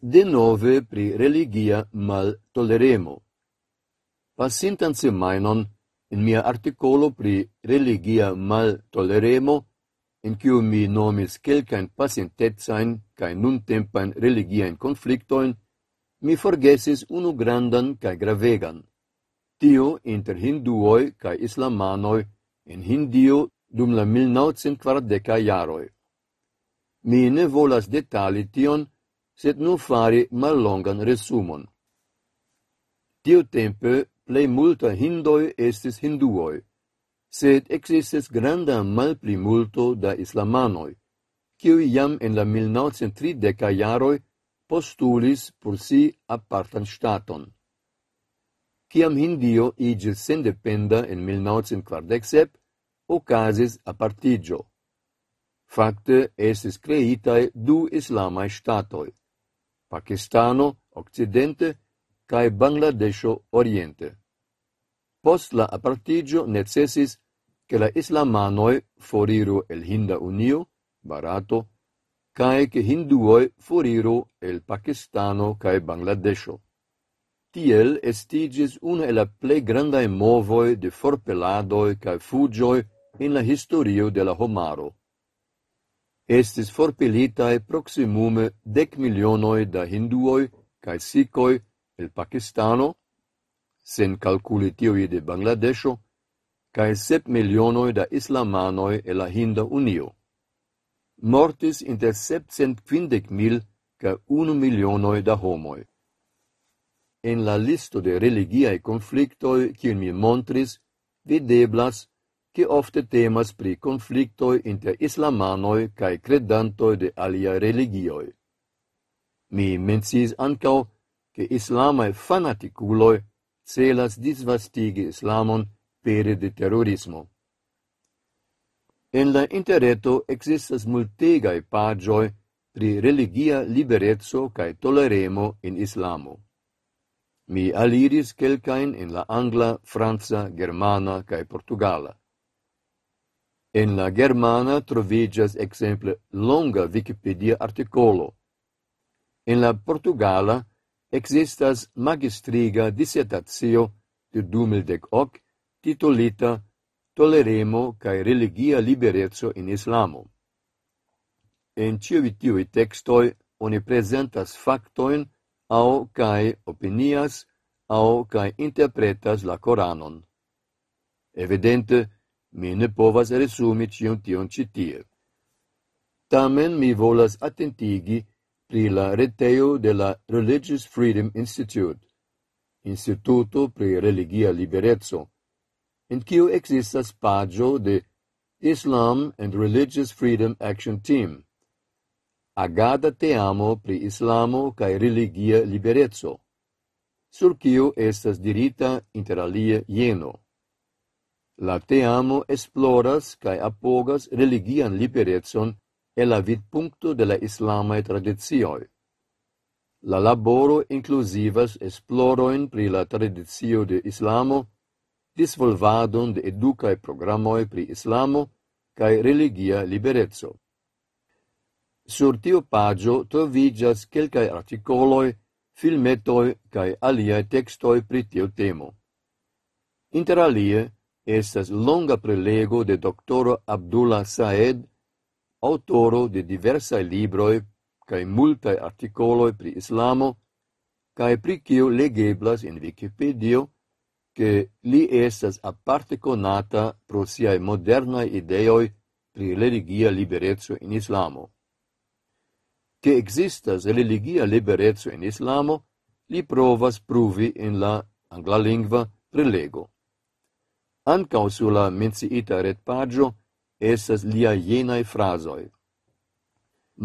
de nove pri religia mal toleremo. Pasintan semainon, in mia articolo pri religia mal toleremo, in kiu mi nomis quelcain pacientetsain cae nuntempain religiaen conflictoin, mi forgesis unu grandan cae gravegan. Tio inter hinduoi cae islamanoi in Hindio dum la 1940 jaroi. Mi ne volas detali tion, sed nu fari mallongan resumon. Tio tempe plei multa hindoi estis hinduoi, sed existes granda malpli multo da islamanoi, kiui jam en la 1930 jaroi postulis por si apartan staton. Ciam Hindio igis sendependa en 1947, ocasis apartigio. Fakte, esis creitae du islamae statoi. Pakistano occidente cae Bangladesho oriente. Post la apartigio necessis che la islamanoi foriru el Hinda Unio, Barato, cae che hinduoi foriru el Pakistano cae Bangladesho. Tiel estigis una e la ple grandae movoi de forpeladoi cae fugioi in la historio de la homaro estis forpelitaj proximume dec milionoi da hinduoi cae sikoi el Pakistano, sen kalkuli de Bangladesho, cae sep milionoi da islamanoi e la Hinda Unio. Mortis inter sepcent quindec mil ca unu milionoi da homoi. En la listo de religiae conflictoi, cien mi montris, videblas che ofte temas pri conflictoi inter islamanoi cae credantoi de alia religioi. Mi mencis ancau che islamae fanaticuloi celas disvastigi islamon pere de terrorismo. En la interreto existas multegae pagioi pri religia liberezzo cae toleremo in islamo. Mi aliris quelcain in la angla, franza, germana cae portugala. En la germana trovigas exemple longa Wikipedia articolo. En la portugala existas magistriga dissertatio de 2010 titolita Toleremo cae religia liberezzo in Islamo. En ĉiuj tiuj oni presentas factoin au cae opinias au cae interpretas la Coranon. Evidente, Mi ne povas resumi cion tion ĉi tie. Tamen mi volas attentigi pri la retejo de la Religious Freedom Institute, Instituto pri Religia liberezzo, en kiu existas pagio de Islam and Religious Freedom Action Team, agada teamo pri Islamo kaj religia liberezzo, sur cio estas dirita interalie jeno. La teamo esploras kaj apogas religian liberecon el la vidpunkto de la islamaj tradicioj. La laboro inkluzivas esplorojn pri la tradicio de islamo, disvolvadon de edukaj programoj pri islamo kaj religia libereco. Sur tiu pagio troviĝas kelkaj artikoloj, filmetoj kaj aliaj tekstoj pri tiu temo. Interalie, estas longa prelego de doctoro Abdullah Saed, autoro de diversae libroi cae multae articoloi pri Islamo, cae pri kiu legeblas in Wikipedia, ke li estas aparte konata pro siae modernae ideoj pri religia liberezzo in Islamo. Che existas religia liberezzo in Islamo, li provas pruvi in la anglalingva prelego. Ancao su la menciita retpaĝo esas lia jenae frasoi.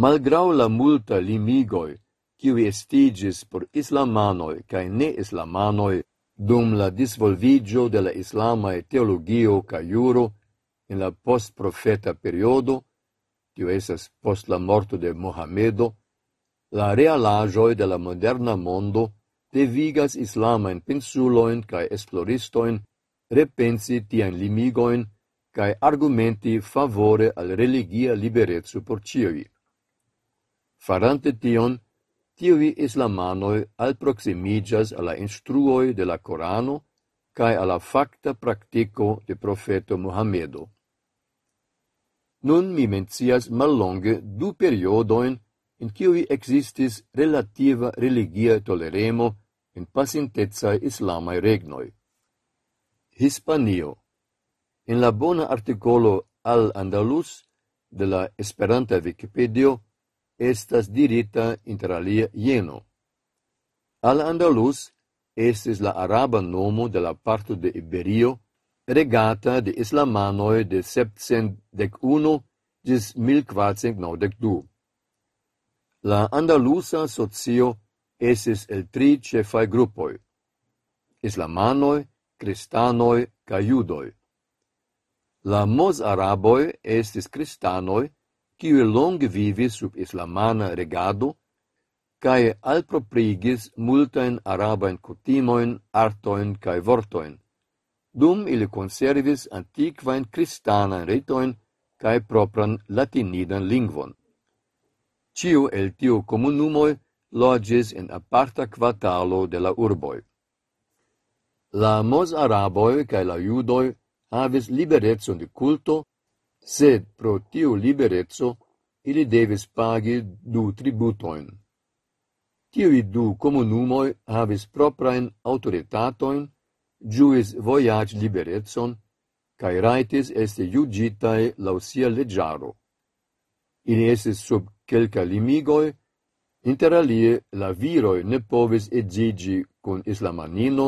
Malgrau la multa limigoi, kiwi estigis por islamanoi cae ne islamanoi dum la disvolvigio de la islamae teologio ca juro in la post-profeta periodo, tio esas post la morto de Mohamedo, la realajoi de la moderna mondo devigas islamaen pensuloin cae esploristoin repensi tian limigoin cae argumenti favore al religia liberezzo por ĉiuj. Farante tion, tiuj islamanoi al proximigas alla instruoi de la Corano cae alla facta fakta de profeto Muhammedo. Nun mi mencias mallonge du periodoin in cui existis relativa religia toleremo in pacientezza islamai regnoi. Hispanio. In la bona articolo al Andalus de la Esperanta Wikipedia estas dirita interalia jeno. Al Andalus estis la araba nomo de la parto de Iberio, regata de islamanoi de 711 gis 1492. La Andalusa socio estis el tri cefai gruppoi, islamanoi, cristanoi ca judoi. La mozaraboj estis cristanoi qui long vivis sub islamana regado cae alproprigis multajn arabain cutimoin, artoin cae vortoin, Dum ili conservis antikvajn cristanan ritoin cae propran latinidan lingvon. Ciu el tiu comunumoi logis in aparta quatalo de la urboi. La mos araboi cae la judoi havis liberecon de culto, sed pro tiu libereco ili devis pagi du tributoin. Tiui du comunumoi havis proprain autoritatoin, giuis voyage liberetson, cae raitis este iugitae lausia legiaro. Ili estis sub quelca limigoi, interalie la viroi ne povis egigi con islamanino,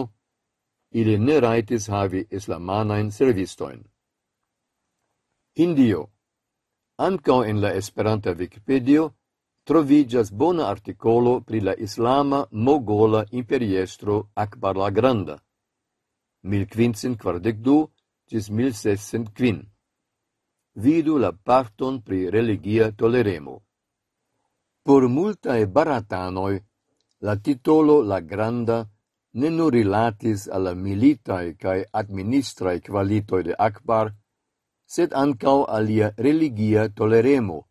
ili ne raitis havi islamanain servistoin. Indio. Ancao in la Esperanta Wikipedia trovigas bona articolo pri la islama mogola imperiestro Akbar la Granda, 1542 gis 1605. Vidu la parton pri religia toleremo. Por multae baratanoi, la titolo La Granda ne nur rilatis alla militae cae administrae qualitoi de Akbar, sed ankaŭ alia religia toleremo,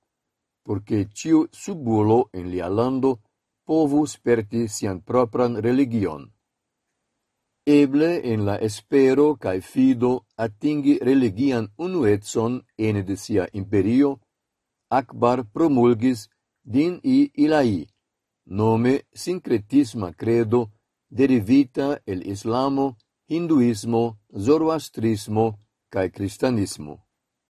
porque ciu subulo en lia lando povus sperti sian propran religion. Eble en la espero cae fido atingi religian unuetson ene de sia imperio, Akbar promulgis din i ilai, nome sincretisma credo derivita el islamo, hinduismo, zoroastrismo cae cristianismo.